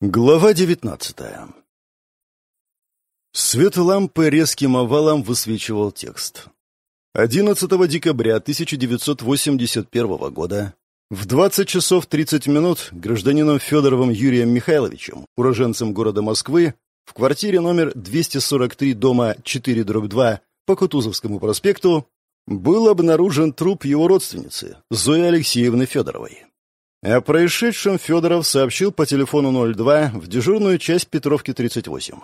Глава девятнадцатая Свет лампы резким овалом высвечивал текст. 11 декабря 1981 года в 20 часов 30 минут гражданином Федоровым Юрием Михайловичем, уроженцем города Москвы, в квартире номер 243 дома 4-2 по Кутузовскому проспекту был обнаружен труп его родственницы, Зои Алексеевны Федоровой. О происшедшем Федоров сообщил по телефону 02 в дежурную часть Петровки 38.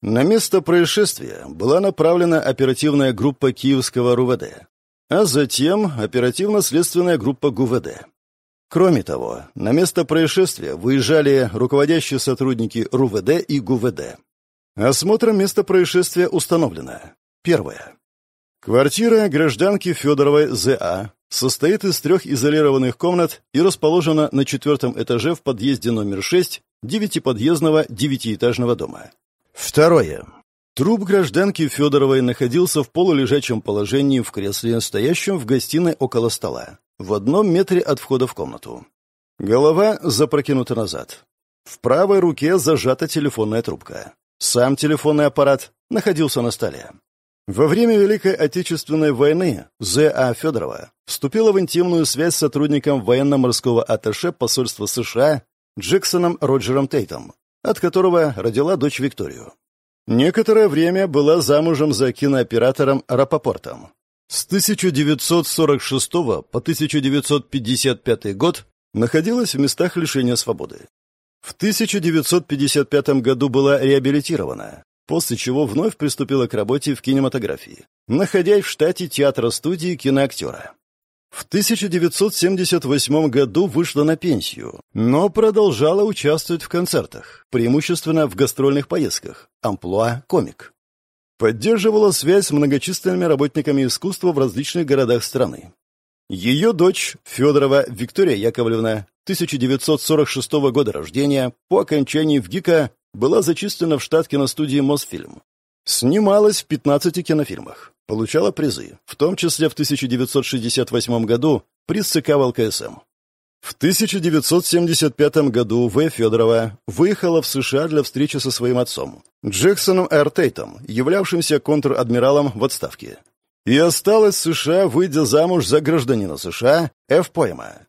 На место происшествия была направлена оперативная группа Киевского РУВД, а затем оперативно-следственная группа ГУВД. Кроме того, на место происшествия выезжали руководящие сотрудники РУВД и ГУВД. Осмотром места происшествия установлено. Первое. Квартира гражданки Федоровой ЗА состоит из трех изолированных комнат и расположена на четвертом этаже в подъезде номер 6 девятиподъездного девятиэтажного дома. Второе. Труп гражданки Федоровой находился в полулежачем положении в кресле, стоящем в гостиной около стола, в одном метре от входа в комнату. Голова запрокинута назад. В правой руке зажата телефонная трубка. Сам телефонный аппарат находился на столе. Во время Великой Отечественной войны З.А. Федорова вступила в интимную связь с сотрудником военно-морского атташе посольства США Джексоном Роджером Тейтом, от которого родила дочь Викторию. Некоторое время была замужем за кинооператором Рапопортом. С 1946 по 1955 год находилась в местах лишения свободы. В 1955 году была реабилитирована, после чего вновь приступила к работе в кинематографии, находясь в штате театра-студии киноактера. В 1978 году вышла на пенсию, но продолжала участвовать в концертах, преимущественно в гастрольных поездках, амплуа комик. Поддерживала связь с многочисленными работниками искусства в различных городах страны. Ее дочь, Федорова Виктория Яковлевна, 1946 года рождения, по окончании ВГИКа была зачислена в штат киностудии «Мосфильм». Снималась в 15 кинофильмах. Получала призы, в том числе в 1968 году приз ЦК ВЛКСМ. В 1975 году В. Федорова выехала в США для встречи со своим отцом, Джексоном Р. Тейтом, являвшимся контр-адмиралом в отставке. И осталась в США, выйдя замуж за гражданина США Ф. Пойма.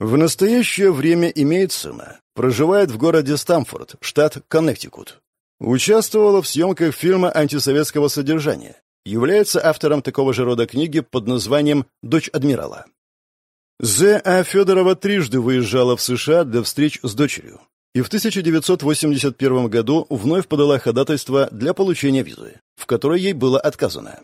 В настоящее время имеет сына, проживает в городе Стамфорд, штат Коннектикут. Участвовала в съемках фильма антисоветского содержания. Является автором такого же рода книги под названием «Дочь адмирала». З. А. Федорова трижды выезжала в США для встреч с дочерью и в 1981 году вновь подала ходатайство для получения визы, в которой ей было отказано.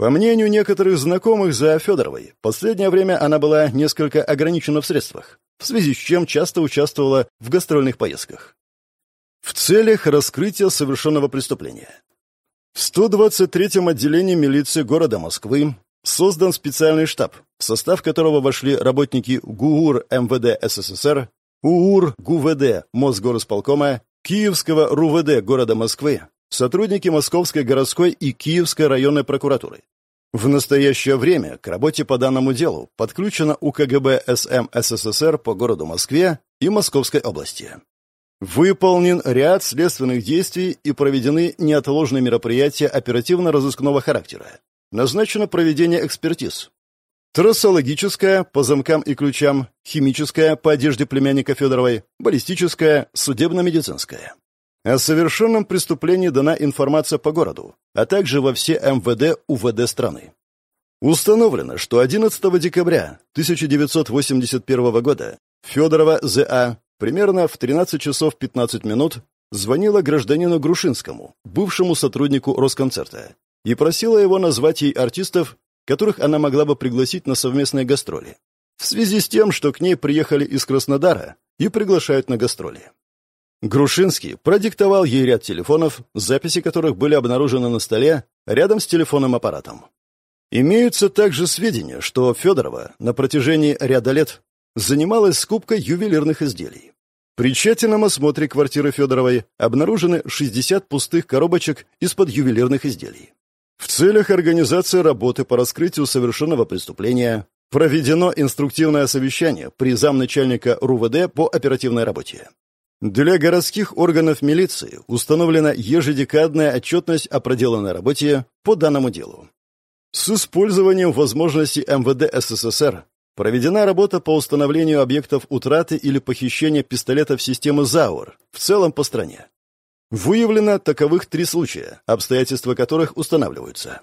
По мнению некоторых знакомых за Федоровой, последнее время она была несколько ограничена в средствах, в связи с чем часто участвовала в гастрольных поездках. В целях раскрытия совершенного преступления. В 123-м отделении милиции города Москвы создан специальный штаб, в состав которого вошли работники ГУУР МВД СССР, УУР ГУВД Мосгорисполкома, Киевского РУВД города Москвы, сотрудники Московской городской и Киевской районной прокуратуры. В настоящее время к работе по данному делу подключено УКГБ СМ СССР по городу Москве и Московской области. Выполнен ряд следственных действий и проведены неотложные мероприятия оперативно-розыскного характера. Назначено проведение экспертиз. Трассологическая по замкам и ключам, химическая по одежде племянника Федоровой, баллистическая, судебно-медицинская. О совершенном преступлении дана информация по городу, а также во все МВД, УВД страны. Установлено, что 11 декабря 1981 года Федорова З.А. примерно в 13 часов 15 минут звонила гражданину Грушинскому, бывшему сотруднику Росконцерта, и просила его назвать ей артистов, которых она могла бы пригласить на совместные гастроли, в связи с тем, что к ней приехали из Краснодара и приглашают на гастроли. Грушинский продиктовал ей ряд телефонов, записи которых были обнаружены на столе рядом с телефонным аппаратом. Имеются также сведения, что Федорова на протяжении ряда лет занималась скупкой ювелирных изделий. При тщательном осмотре квартиры Федоровой обнаружены 60 пустых коробочек из-под ювелирных изделий. В целях организации работы по раскрытию совершенного преступления проведено инструктивное совещание при замначальника РУВД по оперативной работе. Для городских органов милиции установлена ежедекадная отчетность о проделанной работе по данному делу. С использованием возможностей МВД СССР проведена работа по установлению объектов утраты или похищения пистолетов системы ЗАУР в целом по стране. Выявлено таковых три случая, обстоятельства которых устанавливаются.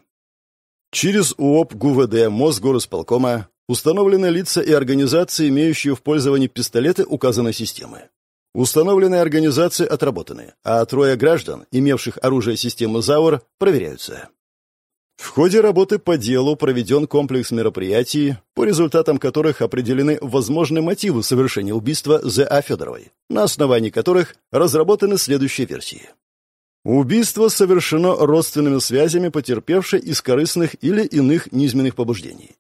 Через УОП ГУВД Мосгорисполкома установлены лица и организации, имеющие в пользовании пистолеты указанной системы. Установленные организации отработаны, а трое граждан, имевших оружие системы ЗАУР, проверяются. В ходе работы по делу проведен комплекс мероприятий, по результатам которых определены возможные мотивы совершения убийства З.А. Федоровой, на основании которых разработаны следующие версии. Убийство совершено родственными связями потерпевшей из корыстных или иных низменных побуждений.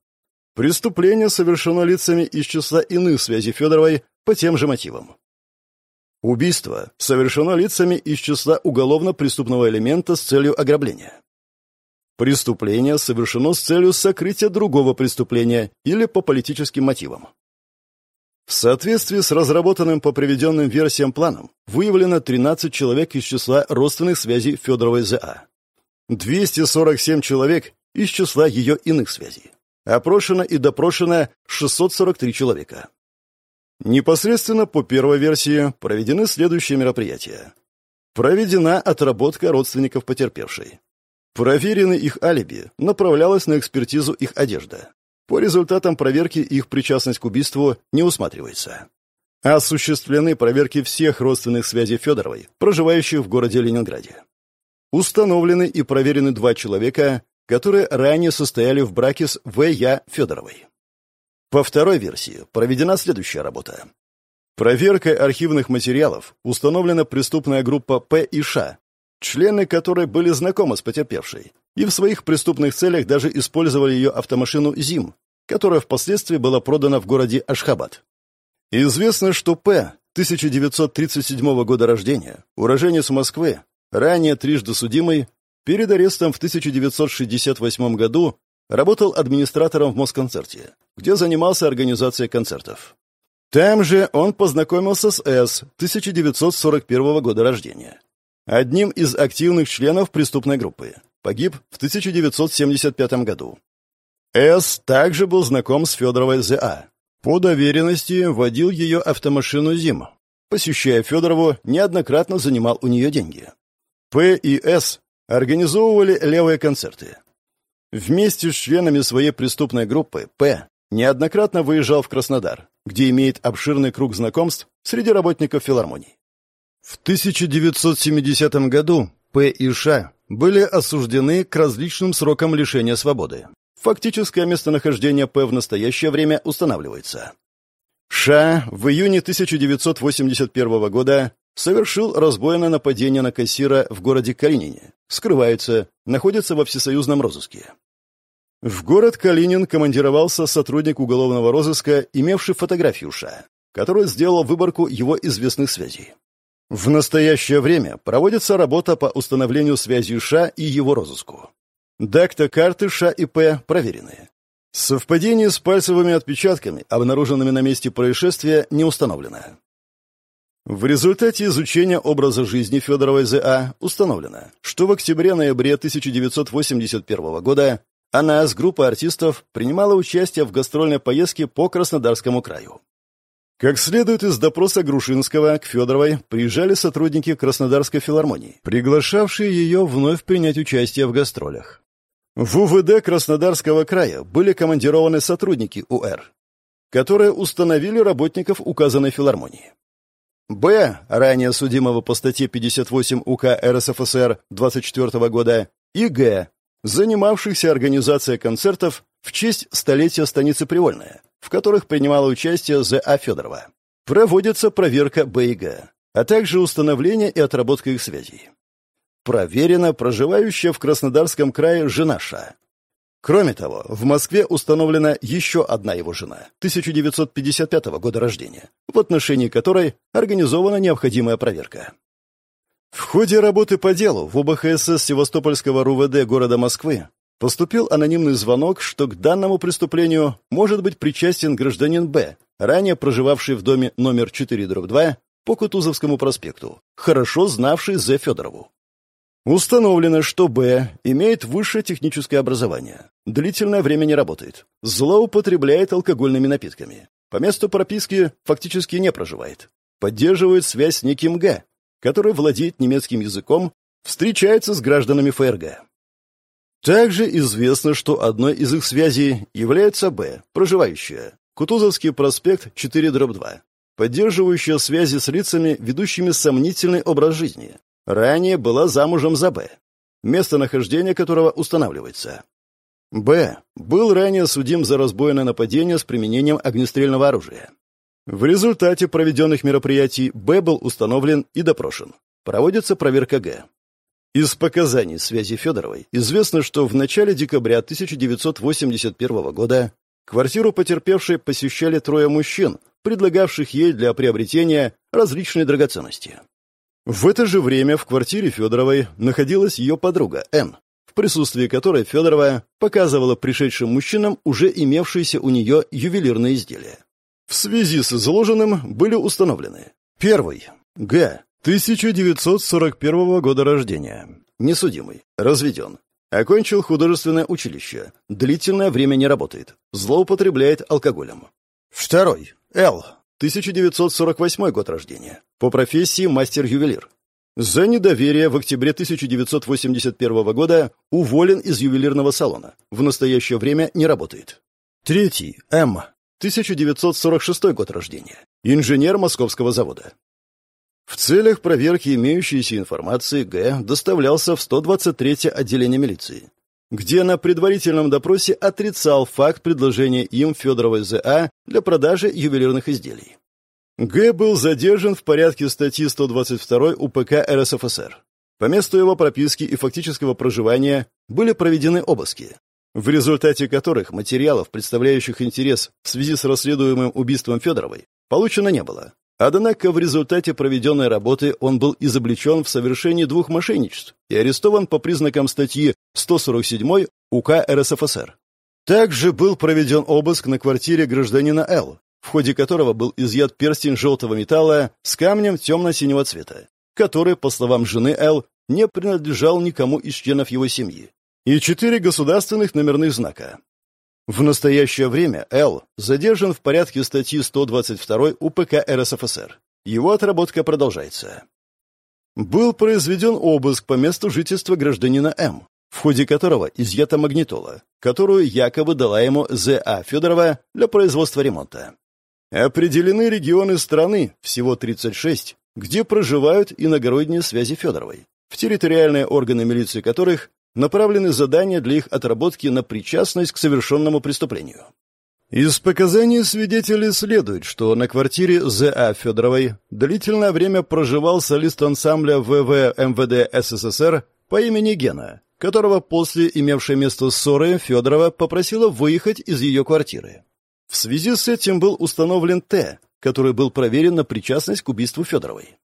Преступление совершено лицами из числа иных связей Федоровой по тем же мотивам. Убийство совершено лицами из числа уголовно-преступного элемента с целью ограбления. Преступление совершено с целью сокрытия другого преступления или по политическим мотивам. В соответствии с разработанным по приведенным версиям планом выявлено 13 человек из числа родственных связей Федоровой ЗА. 247 человек из числа ее иных связей. Опрошено и допрошено 643 человека. Непосредственно по первой версии проведены следующие мероприятия. Проведена отработка родственников потерпевшей. Проверены их алиби, направлялась на экспертизу их одежда. По результатам проверки их причастность к убийству не усматривается. Осуществлены проверки всех родственных связей Федоровой, проживающих в городе Ленинграде. Установлены и проверены два человека, которые ранее состояли в браке с В.Я. Федоровой. По второй версии проведена следующая работа. Проверкой архивных материалов установлена преступная группа П и Ш, члены которой были знакомы с потерпевшей, и в своих преступных целях даже использовали ее автомашину «Зим», которая впоследствии была продана в городе Ашхабад. Известно, что П. 1937 года рождения, уроженец Москвы, ранее трижды судимый, перед арестом в 1968 году работал администратором в Москонцерте, где занимался организацией концертов. Там же он познакомился с С. 1941 года рождения. Одним из активных членов преступной группы. Погиб в 1975 году. С. также был знаком с Федоровой З.А. По доверенности водил ее автомашину «Зим». Посещая Федорову, неоднократно занимал у нее деньги. П и С организовывали левые концерты. Вместе с членами своей преступной группы П неоднократно выезжал в Краснодар, где имеет обширный круг знакомств среди работников филармоний. В 1970 году П и Ш были осуждены к различным срокам лишения свободы. Фактическое местонахождение П в настоящее время устанавливается. Ша в июне 1981 года совершил разбойное нападение на кассира в городе Калинине, скрывается, находится во всесоюзном розыске. В город Калинин командировался сотрудник уголовного розыска, имевший фотографию Ша, который сделал выборку его известных связей. В настоящее время проводится работа по установлению связи Ша и его розыску. Дакта-карты Ша и П проверены. Совпадение с пальцевыми отпечатками, обнаруженными на месте происшествия, не установлено. В результате изучения образа жизни Федоровой З.А. установлено, что в октябре-ноябре 1981 года она с группой артистов принимала участие в гастрольной поездке по Краснодарскому краю. Как следует из допроса Грушинского, к Федоровой приезжали сотрудники Краснодарской филармонии, приглашавшие ее вновь принять участие в гастролях. В УВД Краснодарского края были командированы сотрудники УР, которые установили работников указанной филармонии. Б, ранее судимого по статье 58 УК РСФСР 24 года, и Г, занимавшихся организацией концертов в честь столетия станицы Привольная, в которых принимала участие З.А. Федорова. Проводится проверка Б и Г, а также установление и отработка их связей. Проверена проживающая в Краснодарском крае жена Кроме того, в Москве установлена еще одна его жена, 1955 года рождения, в отношении которой организована необходимая проверка. В ходе работы по делу в ОБХСС Севастопольского РУВД города Москвы поступил анонимный звонок, что к данному преступлению может быть причастен гражданин Б, ранее проживавший в доме номер 4-2 по Кутузовскому проспекту, хорошо знавший З. Федорову. Установлено, что Б имеет высшее техническое образование, длительное время не работает, злоупотребляет алкогольными напитками, по месту прописки фактически не проживает, поддерживает связь с неким Г, который владеет немецким языком, встречается с гражданами ФРГ. Также известно, что одной из их связей является Б, проживающая, Кутузовский проспект 4-2, поддерживающая связи с лицами, ведущими сомнительный образ жизни. Ранее была замужем за Б, местонахождение которого устанавливается. Б. Был ранее судим за разбойное нападение с применением огнестрельного оружия. В результате проведенных мероприятий Б был установлен и допрошен. Проводится проверка Г. Из показаний связи Федоровой известно, что в начале декабря 1981 года квартиру потерпевшей посещали трое мужчин, предлагавших ей для приобретения различные драгоценности. В это же время в квартире Федоровой находилась ее подруга Н, в присутствии которой Федорова показывала пришедшим мужчинам уже имевшиеся у нее ювелирные изделия. В связи с изложенным были установлены. Первый. Г. 1941 года рождения. Несудимый. Разведен. Окончил художественное училище. Длительное время не работает. Злоупотребляет алкоголем. Второй. Л. 1948 год рождения. По профессии мастер-ювелир. За недоверие в октябре 1981 года уволен из ювелирного салона. В настоящее время не работает. Третий. М. 1946 год рождения. Инженер Московского завода. В целях проверки имеющейся информации Г. доставлялся в 123-е отделение милиции, где на предварительном допросе отрицал факт предложения им Федоровой ЗА для продажи ювелирных изделий. Г. был задержан в порядке статьи 122 УПК РСФСР. По месту его прописки и фактического проживания были проведены обыски в результате которых материалов, представляющих интерес в связи с расследуемым убийством Федоровой, получено не было. Однако в результате проведенной работы он был изобличен в совершении двух мошенничеств и арестован по признакам статьи 147 УК РСФСР. Также был проведен обыск на квартире гражданина Л, в ходе которого был изъят перстень желтого металла с камнем темно-синего цвета, который, по словам жены Л, не принадлежал никому из членов его семьи, и четыре государственных номерных знака. В настоящее время Л задержан в порядке статьи 122 УПК РСФСР. Его отработка продолжается. Был произведен обыск по месту жительства гражданина М, в ходе которого изъята магнитола, которую якобы дала ему З.А. Федорова для производства ремонта. Определены регионы страны, всего 36, где проживают иногородние связи Федоровой, в территориальные органы милиции которых направлены задания для их отработки на причастность к совершенному преступлению. Из показаний свидетелей следует, что на квартире З.А. Федоровой длительное время проживал солист ансамбля ВВ МВД СССР по имени Гена, которого после имевшей место ссоры Федорова попросила выехать из ее квартиры. В связи с этим был установлен Т, который был проверен на причастность к убийству Федоровой.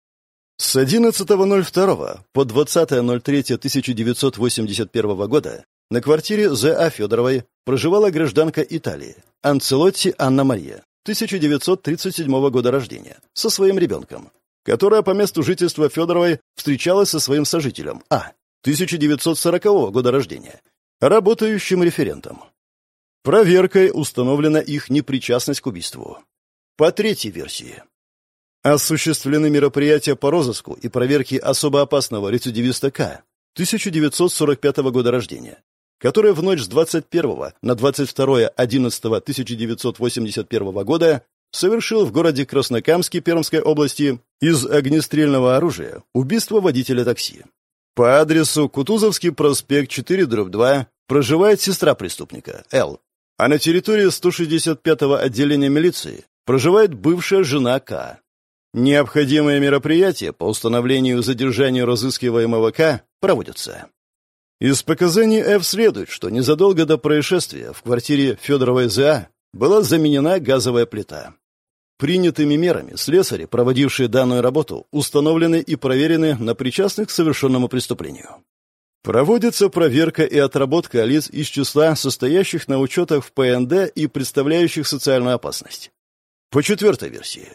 С 11.02 по 20.03.1981 года на квартире З.А. Федоровой проживала гражданка Италии Анцелотти Анна Мария, 1937 года рождения, со своим ребенком, которая по месту жительства Федоровой встречалась со своим сожителем А, 1940 года рождения, работающим референтом. Проверкой установлена их непричастность к убийству. По третьей версии, Осуществлены мероприятия по розыску и проверке особо опасного рецидивиста К. 1945 года рождения, который в ночь с 21 на 22 11 1981 года совершил в городе Краснокамске Пермской области из огнестрельного оружия убийство водителя такси. По адресу Кутузовский проспект 4-2 проживает сестра преступника, Л. А на территории 165-го отделения милиции проживает бывшая жена К. Необходимые мероприятия по установлению и задержанию разыскиваемого К проводятся. Из показаний Ф следует, что незадолго до происшествия в квартире Федоровой ЗА была заменена газовая плита. Принятыми мерами слесари, проводившие данную работу, установлены и проверены на причастных к совершенному преступлению. Проводится проверка и отработка лиц из числа состоящих на учетах в ПНД и представляющих социальную опасность. По четвертой версии,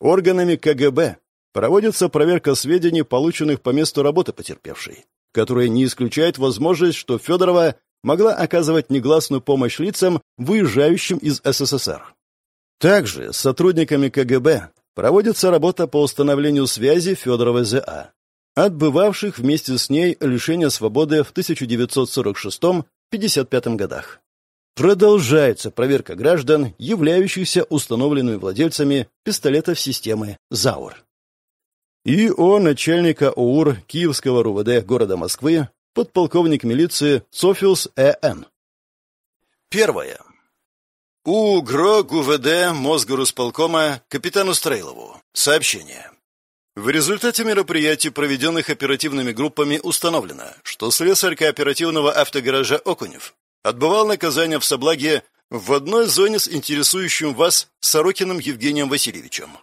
Органами КГБ Проводится проверка сведений, полученных по месту работы потерпевшей, которая не исключает возможность, что Федорова могла оказывать негласную помощь лицам, выезжающим из СССР. Также с сотрудниками КГБ проводится работа по установлению связи Федоровой ЗА, отбывавших вместе с ней лишение свободы в 1946-55 годах. Продолжается проверка граждан, являющихся установленными владельцами пистолетов системы ЗАУР. И о начальника ОУР Киевского РУВД города Москвы, подполковник милиции Софиус Э.Н. Первое. У ГРО ГУВД Мосгорусполкома капитану Стрейлову. Сообщение. В результате мероприятий, проведенных оперативными группами, установлено, что слесарь кооперативного автогаража «Окунев» отбывал наказание в Соблаге в одной зоне с интересующим вас Сорокиным Евгением Васильевичем.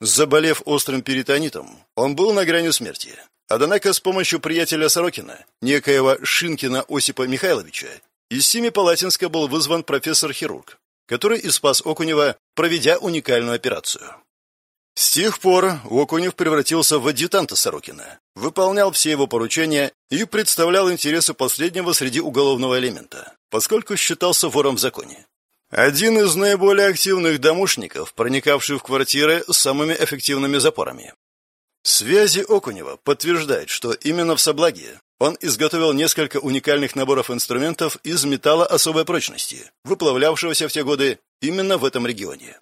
Заболев острым перитонитом, он был на грани смерти. Однако с помощью приятеля Сорокина, некоего Шинкина Осипа Михайловича, из Семипалатинска был вызван профессор-хирург, который и спас Окунева, проведя уникальную операцию. С тех пор Окунев превратился в адъютанта Сорокина, выполнял все его поручения и представлял интересы последнего среди уголовного элемента, поскольку считался вором в законе. Один из наиболее активных домушников, проникавший в квартиры с самыми эффективными запорами. Связи Окунева подтверждают, что именно в Соблаге он изготовил несколько уникальных наборов инструментов из металла особой прочности, выплавлявшегося в те годы именно в этом регионе.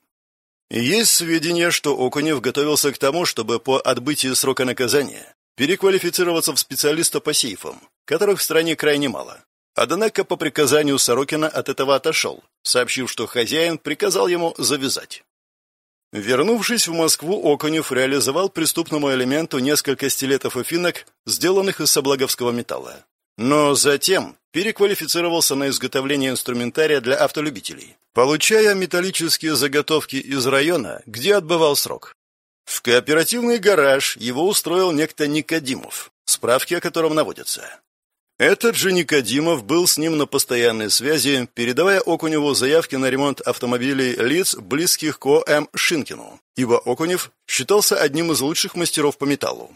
Есть сведения, что Окунев готовился к тому, чтобы по отбытии срока наказания переквалифицироваться в специалиста по сейфам, которых в стране крайне мало. Однако по приказанию Сорокина от этого отошел, сообщив, что хозяин приказал ему завязать. Вернувшись в Москву, Окунев реализовал преступному элементу несколько стилетов и финок, сделанных из соблаговского металла. Но затем переквалифицировался на изготовление инструментария для автолюбителей, получая металлические заготовки из района, где отбывал срок. В кооперативный гараж его устроил некто Никодимов, справки о котором наводятся. Этот же Никодимов был с ним на постоянной связи, передавая Окуневу заявки на ремонт автомобилей лиц, близких к О.М. Шинкину, ибо Окунев считался одним из лучших мастеров по металлу.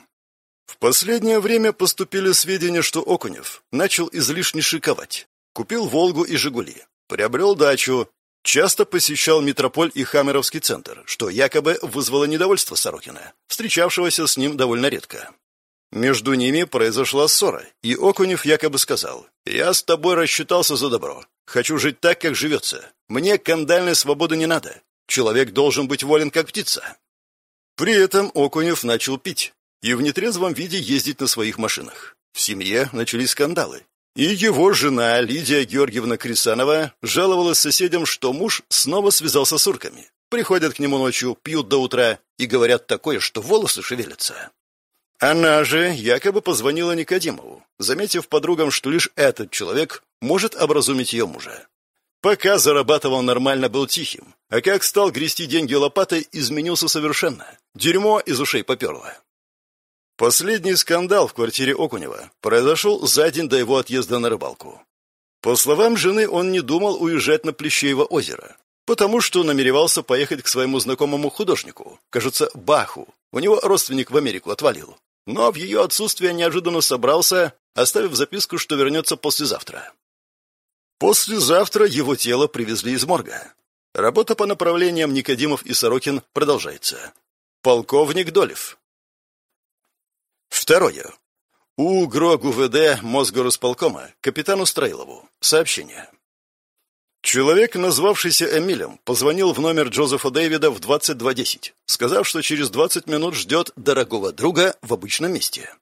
В последнее время поступили сведения, что Окунев начал излишне шиковать. Купил «Волгу» и «Жигули», приобрел дачу, часто посещал Метрополь и Хамеровский центр, что якобы вызвало недовольство Сорокина, встречавшегося с ним довольно редко. Между ними произошла ссора, и Окунев якобы сказал, «Я с тобой рассчитался за добро. Хочу жить так, как живется. Мне кандальной свободы не надо. Человек должен быть волен, как птица». При этом Окунев начал пить, и в нетрезвом виде ездить на своих машинах. В семье начались скандалы. И его жена Лидия Георгиевна Крисанова жаловалась соседям, что муж снова связался с урками. Приходят к нему ночью, пьют до утра и говорят такое, что волосы шевелятся. Она же якобы позвонила Никодимову, заметив подругам, что лишь этот человек может образумить ее мужа. Пока зарабатывал нормально, был тихим, а как стал грести деньги лопатой, изменился совершенно. Дерьмо из ушей поперло. Последний скандал в квартире Окунева произошел за день до его отъезда на рыбалку. По словам жены, он не думал уезжать на Плещеево озеро, потому что намеревался поехать к своему знакомому художнику, кажется, Баху. У него родственник в Америку отвалил. Но в ее отсутствие неожиданно собрался, оставив записку, что вернется послезавтра. Послезавтра его тело привезли из морга. Работа по направлениям Никодимов и Сорокин продолжается. Полковник Долев, Второе. У ГРО ГУВД Мосгорусполкома капитану Строилову. Сообщение. Человек, назвавшийся Эмилем, позвонил в номер Джозефа Дэвида в 22.10, сказав, что через 20 минут ждет дорогого друга в обычном месте.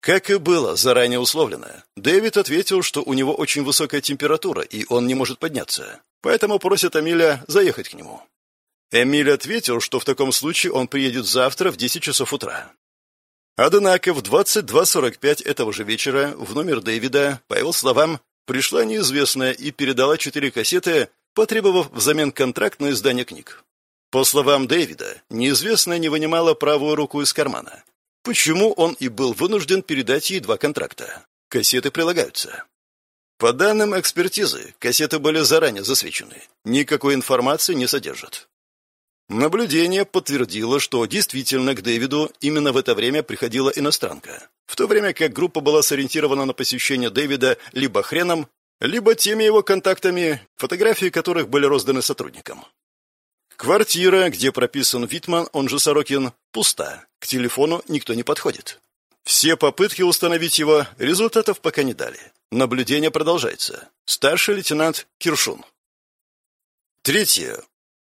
Как и было заранее условлено, Дэвид ответил, что у него очень высокая температура, и он не может подняться, поэтому просит Эмиля заехать к нему. Эмиль ответил, что в таком случае он приедет завтра в 10 часов утра. Однако в 22.45 этого же вечера в номер Дэвида, по его словам, пришла неизвестная и передала четыре кассеты, потребовав взамен контракт на издание книг. По словам Дэвида, неизвестная не вынимала правую руку из кармана. Почему он и был вынужден передать ей два контракта? Кассеты прилагаются. По данным экспертизы, кассеты были заранее засвечены. Никакой информации не содержат. Наблюдение подтвердило, что действительно к Дэвиду именно в это время приходила иностранка, в то время как группа была сориентирована на посещение Дэвида либо хреном, либо теми его контактами, фотографии которых были розданы сотрудникам. Квартира, где прописан Витман, он же Сорокин, пуста, к телефону никто не подходит. Все попытки установить его результатов пока не дали. Наблюдение продолжается. Старший лейтенант Киршун. Третье.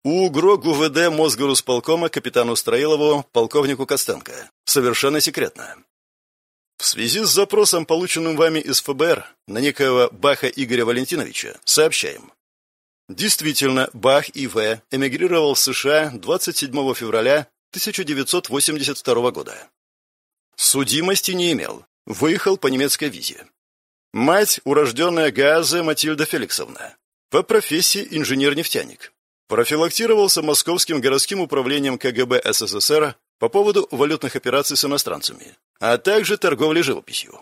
У УГРО ГУВД Мосгорусполкома капитану Строилову, полковнику Костенко. Совершенно секретно. В связи с запросом, полученным вами из ФБР на некоего Баха Игоря Валентиновича, сообщаем. Действительно, Бах И.В. эмигрировал в США 27 февраля 1982 года. Судимости не имел. Выехал по немецкой визе. Мать, урожденная Гааза Матильда Феликсовна. По профессии инженер-нефтяник. Профилактировался Московским городским управлением КГБ СССР по поводу валютных операций с иностранцами, а также торговли живописью.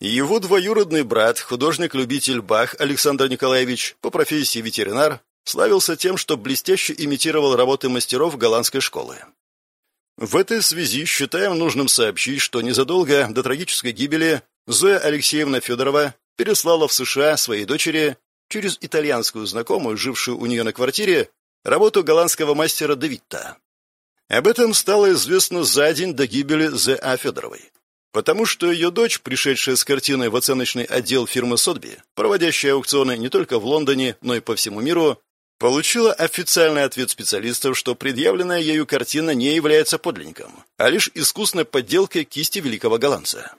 Его двоюродный брат, художник-любитель Бах Александр Николаевич, по профессии ветеринар, славился тем, что блестяще имитировал работы мастеров голландской школы. В этой связи считаем нужным сообщить, что незадолго до трагической гибели Зоя Алексеевна Федорова переслала в США своей дочери через итальянскую знакомую, жившую у нее на квартире, работу голландского мастера Давидта. Об этом стало известно за день до гибели З.А. Федоровой. Потому что ее дочь, пришедшая с картиной в оценочный отдел фирмы Сотби, проводящая аукционы не только в Лондоне, но и по всему миру, получила официальный ответ специалистов, что предъявленная ею картина не является подлинником, а лишь искусной подделкой кисти великого голландца.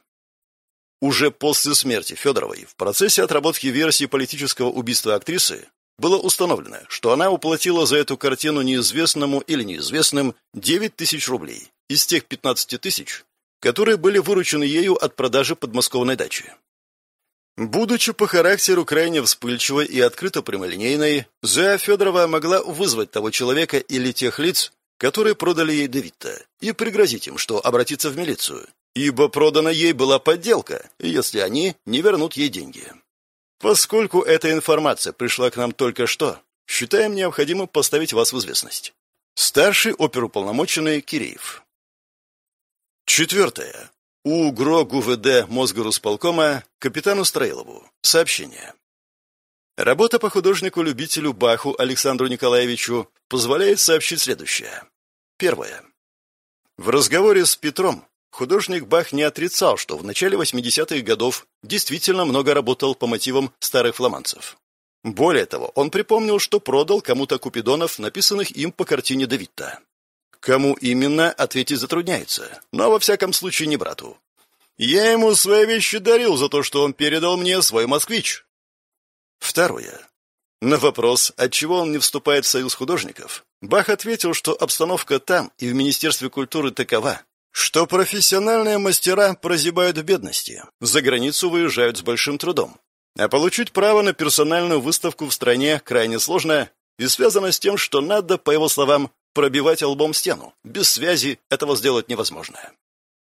Уже после смерти Федоровой в процессе отработки версии политического убийства актрисы было установлено, что она уплатила за эту картину неизвестному или неизвестным 9 тысяч рублей из тех 15 тысяч, которые были выручены ею от продажи подмосковной дачи. Будучи по характеру крайне вспыльчивой и открыто прямолинейной, Зоя Федорова могла вызвать того человека или тех лиц, которые продали ей Давидта, и пригрозить им, что обратиться в милицию, ибо продана ей была подделка, если они не вернут ей деньги. Поскольку эта информация пришла к нам только что, считаем необходимым поставить вас в известность. Старший оперуполномоченный Киреев. Четвертое. У ГРО ГУВД Мосгорусполкома капитану Строилову. Сообщение. Работа по художнику-любителю Баху Александру Николаевичу позволяет сообщить следующее. Первое. В разговоре с Петром художник Бах не отрицал, что в начале 80-х годов действительно много работал по мотивам старых фламандцев. Более того, он припомнил, что продал кому-то купидонов, написанных им по картине Давидта. Кому именно, ответить затрудняется, но во всяком случае не брату. Я ему свои вещи дарил за то, что он передал мне свой москвич. Второе. На вопрос, отчего он не вступает в союз художников, Бах ответил, что обстановка там и в Министерстве культуры такова, что профессиональные мастера прозябают в бедности, за границу выезжают с большим трудом. А получить право на персональную выставку в стране крайне сложно и связано с тем, что надо, по его словам, пробивать лбом стену. Без связи этого сделать невозможно.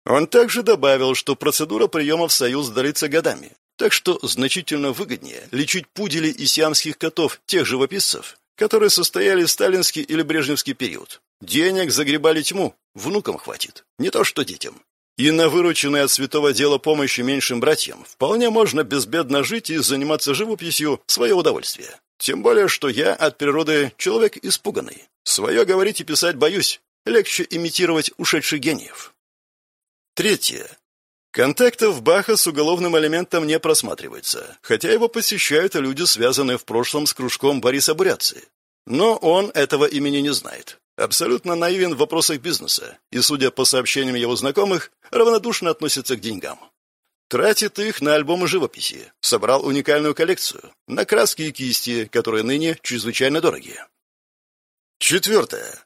Он также добавил, что процедура приема в Союз длится годами, так что значительно выгоднее лечить пуделей и сиамских котов тех живописцев, которые состояли в сталинский или брежневский период. Денег загребали тьму, внукам хватит, не то что детям. И на вырученной от святого дела помощи меньшим братьям вполне можно безбедно жить и заниматься живописью в свое удовольствие. Тем более, что я от природы человек испуганный. Свое говорить и писать боюсь. Легче имитировать ушедших гениев. Третье. Контактов Баха с уголовным элементом не просматривается, хотя его посещают люди, связанные в прошлом с кружком Бориса Буряции. Но он этого имени не знает. Абсолютно наивен в вопросах бизнеса и, судя по сообщениям его знакомых, равнодушно относится к деньгам. Тратит их на альбомы живописи. Собрал уникальную коллекцию. На краски и кисти, которые ныне чрезвычайно дорогие. Четвертое.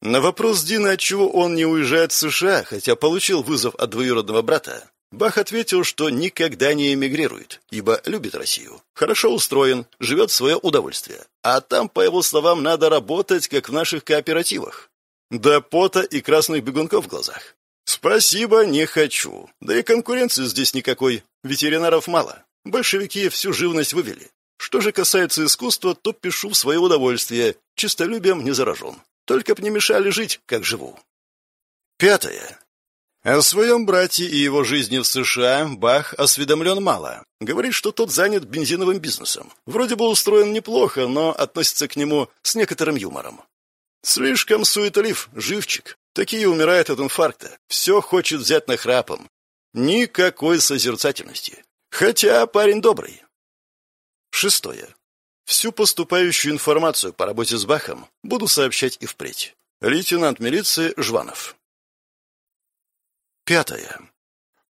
На вопрос Дина, отчего он не уезжает в США, хотя получил вызов от двоюродного брата, Бах ответил, что никогда не эмигрирует, ибо любит Россию. Хорошо устроен, живет в свое удовольствие. А там, по его словам, надо работать, как в наших кооперативах. До пота и красных бегунков в глазах. «Спасибо, не хочу. Да и конкуренции здесь никакой. Ветеринаров мало. Большевики всю живность вывели. Что же касается искусства, то пишу в свое удовольствие. Чистолюбием не заражен. Только б не мешали жить, как живу. Пятое. О своем брате и его жизни в США Бах осведомлен мало. Говорит, что тот занят бензиновым бизнесом. Вроде бы устроен неплохо, но относится к нему с некоторым юмором. Слишком суетлив, живчик. Такие умирают от инфаркта. Все хочет взять нахрапом. Никакой созерцательности. Хотя парень добрый. Шестое. Всю поступающую информацию по работе с Бахом буду сообщать и впредь. Лейтенант милиции Жванов. Пятое.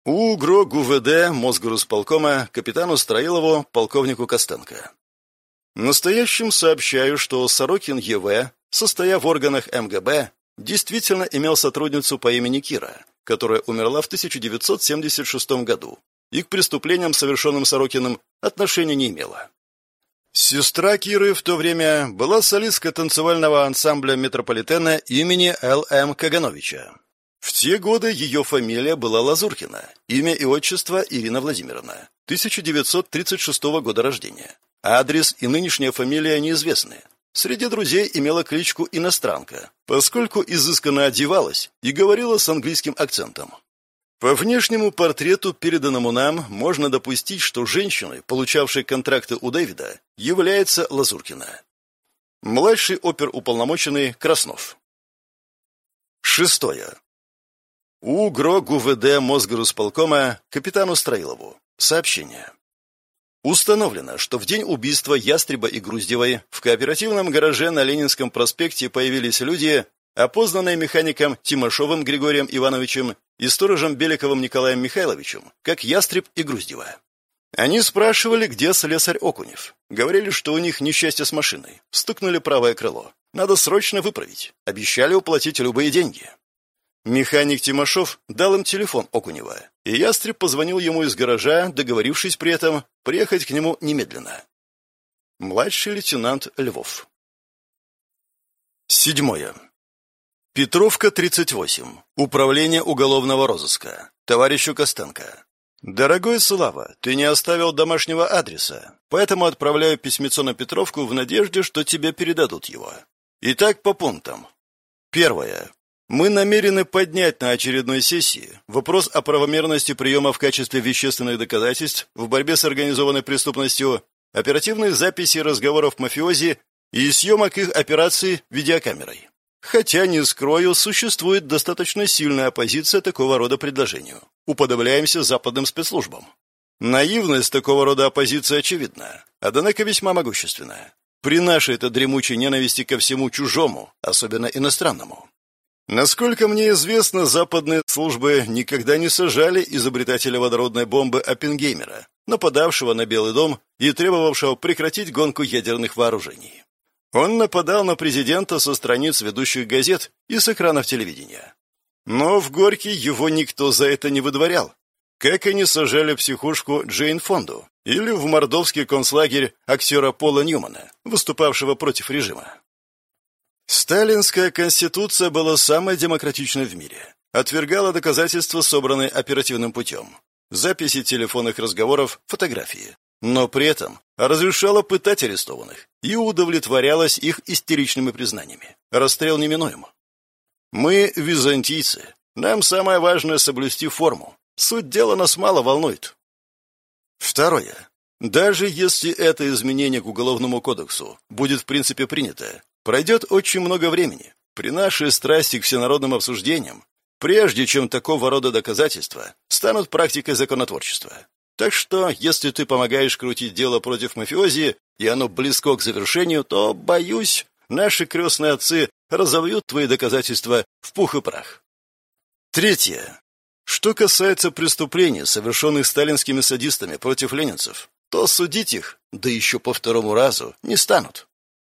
У ГРО ГУВД Мосгорусполкома капитану Строилову, полковнику Костенко. Настоящим сообщаю, что Сорокин Е.В., состоя в органах МГБ, действительно имел сотрудницу по имени Кира, которая умерла в 1976 году и к преступлениям, совершенным Сорокиным, отношения не имела. Сестра Киры в то время была солисткой танцевального ансамбля метрополитена имени Л.М. Кагановича. В те годы ее фамилия была Лазуркина, имя и отчество Ирина Владимировна, 1936 года рождения. Адрес и нынешняя фамилия неизвестны. Среди друзей имела кличку «Иностранка», поскольку изысканно одевалась и говорила с английским акцентом. По внешнему портрету, переданному нам, можно допустить, что женщиной, получавшей контракты у Дэвида, является Лазуркина. Младший оперуполномоченный Краснов. Шестое. У ГРО ГУВД Мосгорусполкома капитану Строилову. Сообщение. Установлено, что в день убийства Ястреба и Груздевой в кооперативном гараже на Ленинском проспекте появились люди, опознанные механиком Тимошовым Григорием Ивановичем и сторожем Беликовым Николаем Михайловичем, как Ястреб и Груздева. Они спрашивали, где слесарь Окунев. Говорили, что у них несчастье с машиной. Стукнули правое крыло. Надо срочно выправить. Обещали уплатить любые деньги. Механик Тимошов дал им телефон Окунева, и Ястреб позвонил ему из гаража, договорившись при этом приехать к нему немедленно. Младший лейтенант Львов. Седьмое. Петровка, 38. Управление уголовного розыска. Товарищу Костенко. «Дорогой Слава, ты не оставил домашнего адреса, поэтому отправляю письмецо на Петровку в надежде, что тебе передадут его. Итак, по пунктам. Первое. Мы намерены поднять на очередной сессии вопрос о правомерности приема в качестве вещественных доказательств в борьбе с организованной преступностью, оперативных записей разговоров мафиози и съемок их операций видеокамерой. Хотя, не скрою, существует достаточно сильная оппозиция такого рода предложению. Уподобляемся западным спецслужбам. Наивность такого рода оппозиции очевидна, однако весьма могущественная. При нашей-то дремучей ненависти ко всему чужому, особенно иностранному. Насколько мне известно, западные службы никогда не сажали изобретателя водородной бомбы Оппенгеймера, нападавшего на Белый дом и требовавшего прекратить гонку ядерных вооружений. Он нападал на президента со страниц ведущих газет и с экранов телевидения. Но в Горький его никто за это не выдворял, как и не сажали психушку Джейн Фонду или в мордовский концлагерь актера Пола Ньюмана, выступавшего против режима. Сталинская конституция была самой демократичной в мире. Отвергала доказательства, собранные оперативным путем. Записи телефонных разговоров, фотографии. Но при этом разрешала пытать арестованных и удовлетворялась их истеричными признаниями. Расстрел неминуем. Мы византийцы. Нам самое важное соблюсти форму. Суть дела нас мало волнует. Второе. Даже если это изменение к Уголовному кодексу будет в принципе принято, Пройдет очень много времени. При нашей страсти к всенародным обсуждениям, прежде чем такого рода доказательства станут практикой законотворчества. Так что, если ты помогаешь крутить дело против мафиози, и оно близко к завершению, то, боюсь, наши крестные отцы разовьют твои доказательства в пух и прах. Третье. Что касается преступлений, совершенных сталинскими садистами против ленинцев, то судить их, да еще по второму разу, не станут.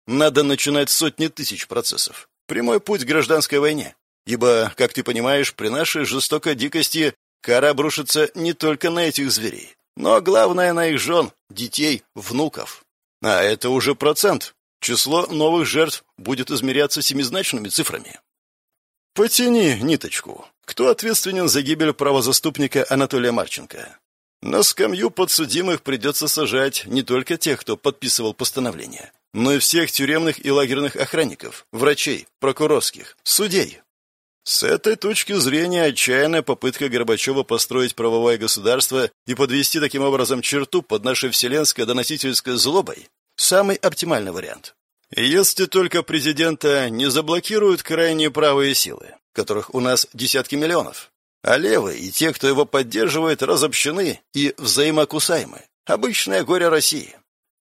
Надо начинать сотни тысяч процессов. Прямой путь к гражданской войне. Ибо, как ты понимаешь, при нашей жестокой дикости кара обрушится не только на этих зверей, но главное на их жен, детей, внуков. А это уже процент. Число новых жертв будет измеряться семизначными цифрами. Потяни ниточку. Кто ответственен за гибель правозаступника Анатолия Марченко? На скамью подсудимых придется сажать не только тех, кто подписывал постановление, но и всех тюремных и лагерных охранников, врачей, прокурорских, судей. С этой точки зрения отчаянная попытка Горбачева построить правовое государство и подвести таким образом черту под нашей вселенской доносительской злобой – самый оптимальный вариант. Если только президента не заблокируют крайние правые силы, которых у нас десятки миллионов, а левые и те, кто его поддерживает, разобщены и взаимокусаемы. Обычное горе России.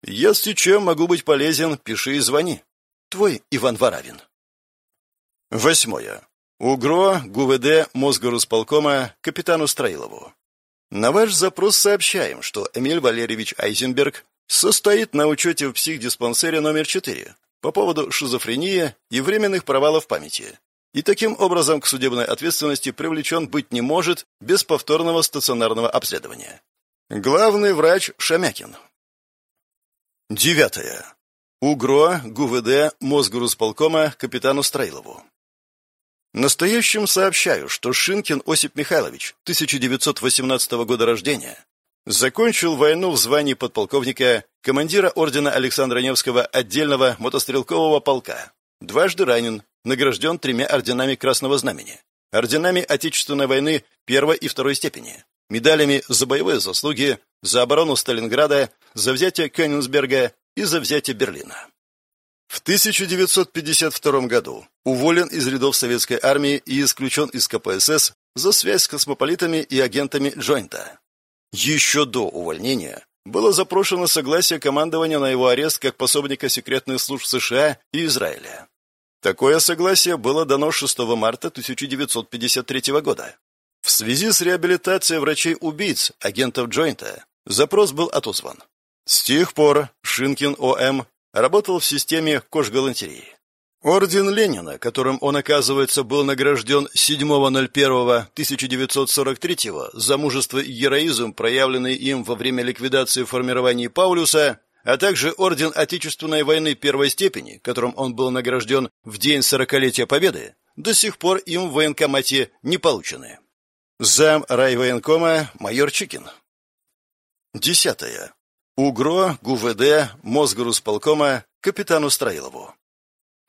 Если чем могу быть полезен, пиши и звони. Твой Иван Варавин. Восьмое. УГРО, ГУВД, Мосгорусполкома, капитану Строилову. На ваш запрос сообщаем, что Эмиль Валерьевич Айзенберг состоит на учете в психдиспансере номер 4 по поводу шизофрении и временных провалов памяти. И таким образом к судебной ответственности привлечен быть не может без повторного стационарного обследования. Главный врач Шамякин. Девятое. УГРО, ГУВД, Мосгорусполкома, капитану Строилову. Настоящим сообщаю, что Шинкин Осип Михайлович, 1918 года рождения, закончил войну в звании подполковника, командира ордена Александра Невского отдельного мотострелкового полка. Дважды ранен, награжден тремя орденами Красного Знамени, орденами Отечественной войны первой и второй степени, медалями за боевые заслуги, за оборону Сталинграда, за взятие Кёнигсберга и за взятие Берлина. В 1952 году уволен из рядов советской армии и исключен из КПСС за связь с космополитами и агентами Джойнта. Еще до увольнения было запрошено согласие командования на его арест как пособника секретных служб США и Израиля. Такое согласие было дано 6 марта 1953 года. В связи с реабилитацией врачей-убийц, агентов Джойнта, запрос был отозван. С тех пор Шинкин О.М работал в системе кожгалантереи. Орден Ленина, которым он, оказывается, был награжден 7.01.1943 за мужество и героизм, проявленный им во время ликвидации формирований Паулюса, а также Орден Отечественной войны первой степени, которым он был награжден в день сорокалетия Победы, до сих пор им в военкомате не получены. Зам райвоенкома майор Чикин. Десятое. УГРО, ГУВД, Мосгорусполкома, капитану Строилову.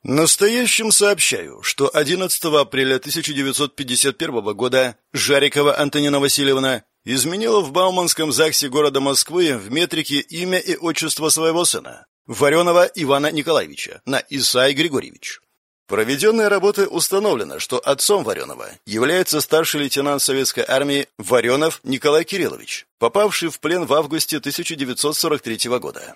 Настоящим сообщаю, что 11 апреля 1951 года Жарикова Антонина Васильевна изменила в Бауманском ЗАГСе города Москвы в метрике имя и отчество своего сына, Варенова Ивана Николаевича, на Исай Григорьевич. Проведенной работы установлено, что отцом Варенова является старший лейтенант советской армии Варенов Николай Кириллович, попавший в плен в августе 1943 года.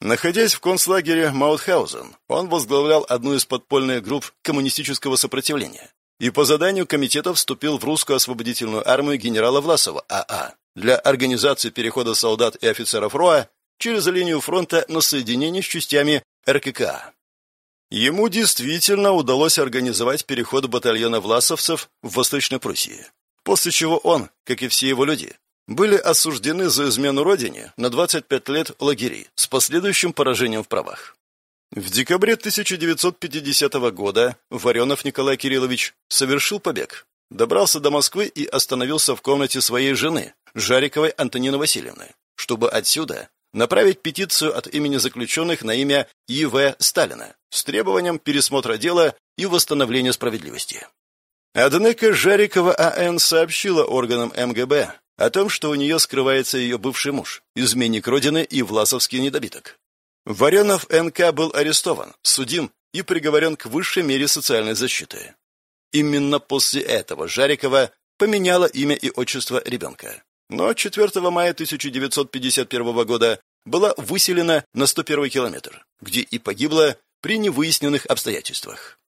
Находясь в концлагере Маутхаузен, он возглавлял одну из подпольных групп коммунистического сопротивления и по заданию комитета вступил в русскую освободительную армию генерала Власова АА а для организации перехода солдат и офицеров РОА через линию фронта на соединение с частями РККА. Ему действительно удалось организовать переход батальона власовцев в Восточной Пруссии, после чего он, как и все его люди, были осуждены за измену родине на 25 лет лагерей с последующим поражением в правах. В декабре 1950 года Варенов Николай Кириллович совершил побег, добрался до Москвы и остановился в комнате своей жены, Жариковой Антонины Васильевны, чтобы отсюда направить петицию от имени заключенных на имя И.В. Сталина с требованием пересмотра дела и восстановления справедливости. Однако Жарикова А.Н. сообщила органам МГБ о том, что у нее скрывается ее бывший муж, изменник Родины и власовский недобиток. Варенов Н.К. был арестован, судим и приговорен к высшей мере социальной защиты. Именно после этого Жарикова поменяла имя и отчество ребенка но 4 мая 1951 года была выселена на 101 километр, где и погибла при невыясненных обстоятельствах.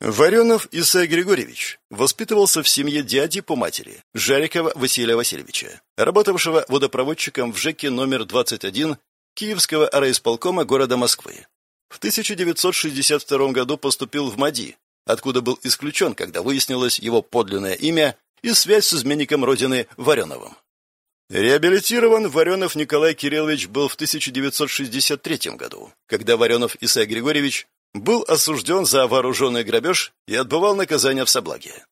Варенов Исай Григорьевич воспитывался в семье дяди по матери, Жарикова Василия Васильевича, работавшего водопроводчиком в ЖЭКе номер 21 Киевского райисполкома города Москвы. В 1962 году поступил в МАДИ, откуда был исключен, когда выяснилось его подлинное имя и связь с изменником родины Вареновым. Реабилитирован Варенов Николай Кириллович был в 1963 году, когда Варенов Исай Григорьевич был осужден за вооруженный грабеж и отбывал наказание в Соблаге.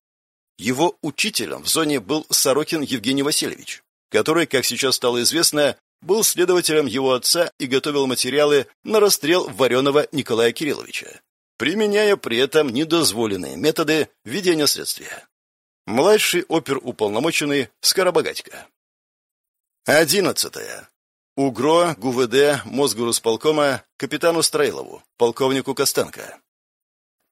Его учителем в зоне был Сорокин Евгений Васильевич. который, как сейчас стало известно, был следователем его отца и готовил материалы на расстрел Вареного Николая Кирилловича, применяя при этом недозволенные методы ведения следствия. Младший оперуполномоченный Скоробогатько. Одиннадцатое. УГРО, ГУВД, Мосгорусполкома, капитану Строилову, полковнику Костенко.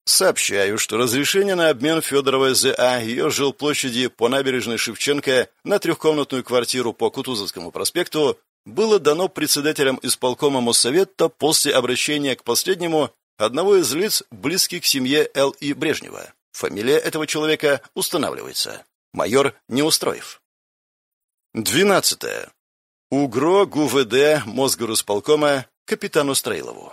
Сообщаю, что разрешение на обмен Федоровой ЗА ее жилплощади по набережной Шевченко на трехкомнатную квартиру по Кутузовскому проспекту было дано председателям исполкома Моссовета после обращения к последнему одного из лиц, близких к семье Л.И. Брежнева. Фамилия этого человека устанавливается. Майор Неустроев. Двенадцатое. УГРО ГУВД Мосгорусполкома капитану Строилову.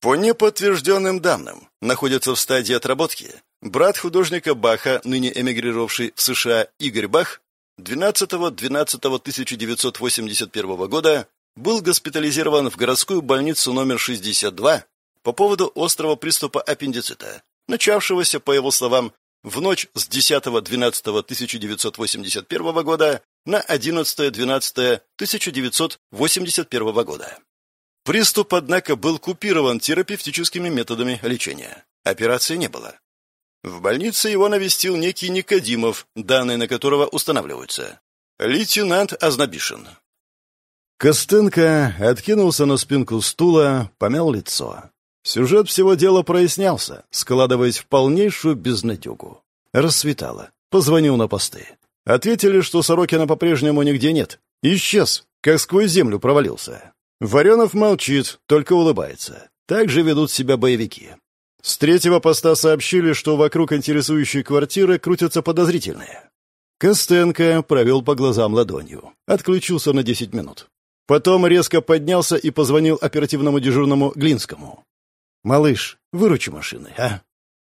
По неподтвержденным данным, находится в стадии отработки брат художника Баха, ныне эмигрировавший в США Игорь Бах, 12.12.1981 года был госпитализирован в городскую больницу номер 62 по поводу острого приступа аппендицита, начавшегося, по его словам, в ночь с 10.12.1981 года на 11.12.1981 года. Приступ, однако, был купирован терапевтическими методами лечения. Операции не было. В больнице его навестил некий Никодимов, данные на которого устанавливаются. Лейтенант Азнабишин. Костенко откинулся на спинку стула, помял лицо. Сюжет всего дела прояснялся, складываясь в полнейшую безнадегу. Рассветало. Позвонил на посты. Ответили, что Сорокина по-прежнему нигде нет. Исчез, как сквозь землю провалился. Варенов молчит, только улыбается. Так же ведут себя боевики. С третьего поста сообщили, что вокруг интересующей квартиры крутятся подозрительные. Костенко провел по глазам ладонью. Отключился на 10 минут. Потом резко поднялся и позвонил оперативному дежурному Глинскому. «Малыш, выручи машины, а?